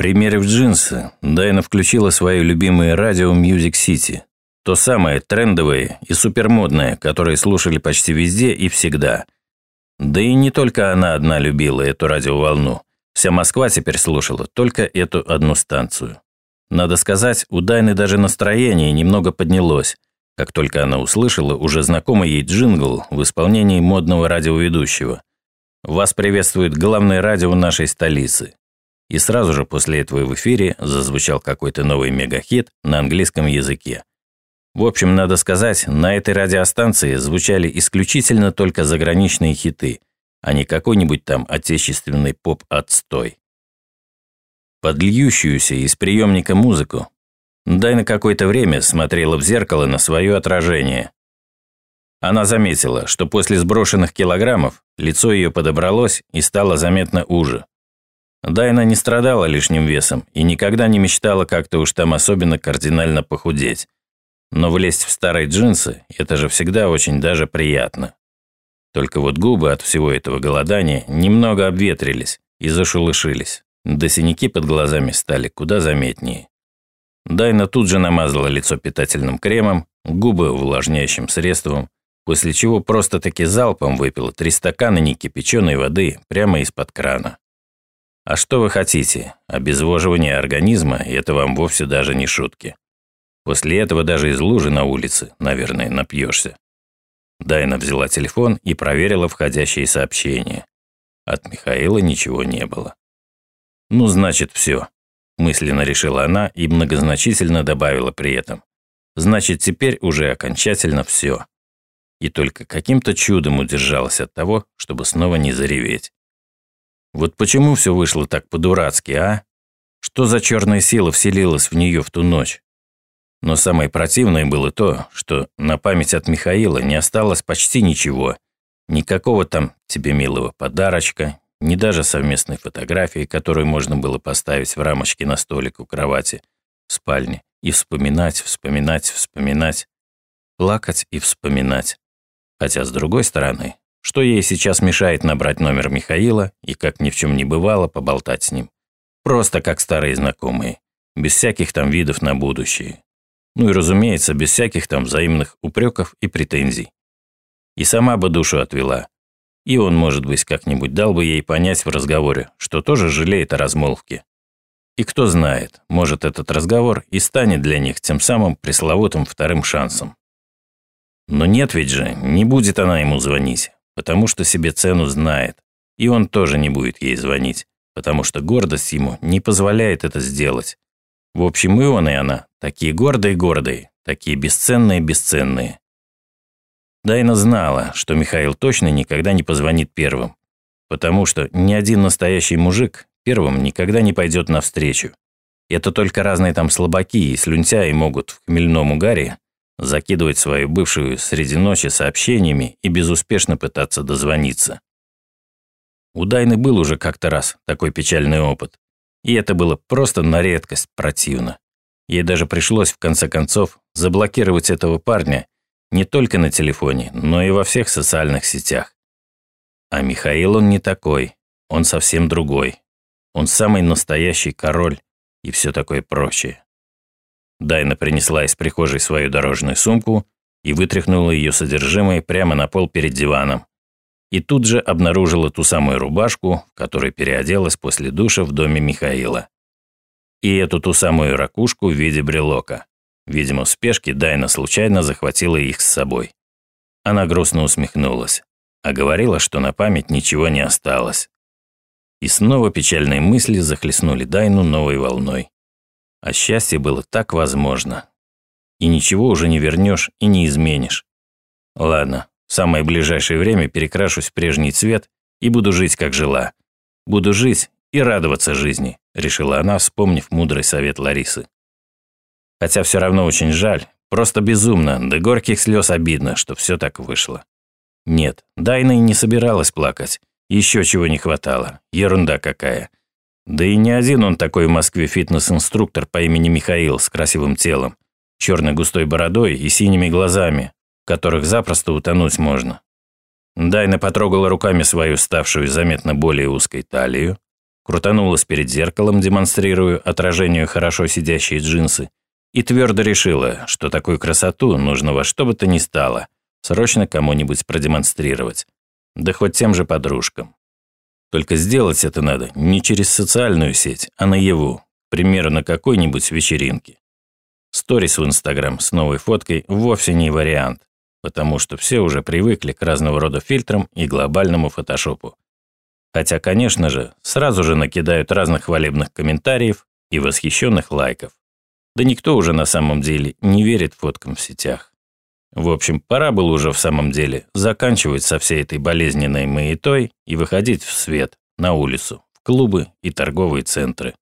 Примерив джинсы, Дайна включила свое любимое радио Music City. То самое трендовое и супермодное, которое слушали почти везде и всегда. Да и не только она одна любила эту радиоволну. Вся Москва теперь слушала только эту одну станцию. Надо сказать, у Дайны даже настроение немного поднялось, как только она услышала уже знакомый ей джингл в исполнении модного радиоведущего. «Вас приветствует главное радио нашей столицы». И сразу же после этого в эфире зазвучал какой-то новый мегахит на английском языке. В общем, надо сказать, на этой радиостанции звучали исключительно только заграничные хиты, а не какой-нибудь там отечественный поп-отстой. Подльющуюся из приемника музыку Дай на какое-то время смотрела в зеркало на свое отражение. Она заметила, что после сброшенных килограммов лицо ее подобралось и стало заметно уже. Дайна не страдала лишним весом и никогда не мечтала как-то уж там особенно кардинально похудеть. Но влезть в старые джинсы – это же всегда очень даже приятно. Только вот губы от всего этого голодания немного обветрились и зашелушились, да синяки под глазами стали куда заметнее. Дайна тут же намазала лицо питательным кремом, губы увлажняющим средством, после чего просто-таки залпом выпила три стакана некипяченой воды прямо из-под крана. А что вы хотите? Обезвоживание организма – это вам вовсе даже не шутки. После этого даже из лужи на улице, наверное, напьешься. Дайна взяла телефон и проверила входящие сообщения. От Михаила ничего не было. Ну, значит, все мысленно решила она и многозначительно добавила при этом. Значит, теперь уже окончательно все. И только каким-то чудом удержалась от того, чтобы снова не зареветь. Вот почему все вышло так по-дурацки, а? Что за черная сила вселилась в нее в ту ночь? Но самое противное было то, что на память от Михаила не осталось почти ничего. Никакого там тебе милого подарочка, ни даже совместной фотографии, которую можно было поставить в рамочке на столик у кровати в спальне и вспоминать, вспоминать, вспоминать, плакать и вспоминать. Хотя, с другой стороны, что ей сейчас мешает набрать номер Михаила и, как ни в чем не бывало, поболтать с ним? Просто как старые знакомые, без всяких там видов на будущее. Ну и, разумеется, без всяких там взаимных упреков и претензий. И сама бы душу отвела, и он, может быть, как-нибудь дал бы ей понять в разговоре, что тоже жалеет о размолвке. И кто знает, может, этот разговор и станет для них тем самым пресловутым вторым шансом. Но нет ведь же, не будет она ему звонить, потому что себе цену знает. И он тоже не будет ей звонить, потому что гордость ему не позволяет это сделать. В общем, и он, и она такие гордые-гордые, такие бесценные-бесценные. Дайна знала, что Михаил точно никогда не позвонит первым, потому что ни один настоящий мужик первым никогда не пойдет навстречу. Это только разные там слабаки и слюнтяи могут в хмельном угаре закидывать свою бывшую среди ночи сообщениями и безуспешно пытаться дозвониться. У Дайны был уже как-то раз такой печальный опыт, и это было просто на редкость противно. Ей даже пришлось в конце концов заблокировать этого парня не только на телефоне, но и во всех социальных сетях. А Михаил он не такой, он совсем другой. Он самый настоящий король и все такое прочее. Дайна принесла из прихожей свою дорожную сумку и вытряхнула ее содержимое прямо на пол перед диваном. И тут же обнаружила ту самую рубашку, в которой переоделась после душа в доме Михаила. И эту ту самую ракушку в виде брелока. Видимо, в спешке Дайна случайно захватила их с собой. Она грустно усмехнулась, а говорила, что на память ничего не осталось. И снова печальные мысли захлестнули Дайну новой волной. А счастье было так возможно. И ничего уже не вернешь и не изменишь. Ладно, в самое ближайшее время перекрашусь в прежний цвет и буду жить, как жила. Буду жить и радоваться жизни, решила она, вспомнив мудрый совет Ларисы. Хотя все равно очень жаль, просто безумно, до горьких слез обидно, что все так вышло. Нет, Дайна и не собиралась плакать. Еще чего не хватало. Ерунда какая. Да и не один он такой в Москве фитнес-инструктор по имени Михаил с красивым телом, черной густой бородой и синими глазами, которых запросто утонуть можно. Дайна потрогала руками свою ставшую заметно более узкой талию, крутанулась перед зеркалом, демонстрируя отражению хорошо сидящие джинсы, и твердо решила, что такую красоту нужно во что бы то ни стало срочно кому-нибудь продемонстрировать, да хоть тем же подружкам. Только сделать это надо не через социальную сеть, а наяву, к примеру, на какой-нибудь вечеринке. Сторис в Инстаграм с новой фоткой вовсе не вариант, потому что все уже привыкли к разного рода фильтрам и глобальному фотошопу. Хотя, конечно же, сразу же накидают разных хвалебных комментариев и восхищенных лайков. Да никто уже на самом деле не верит фоткам в сетях. В общем, пора было уже в самом деле заканчивать со всей этой болезненной маятой и выходить в свет, на улицу, в клубы и торговые центры.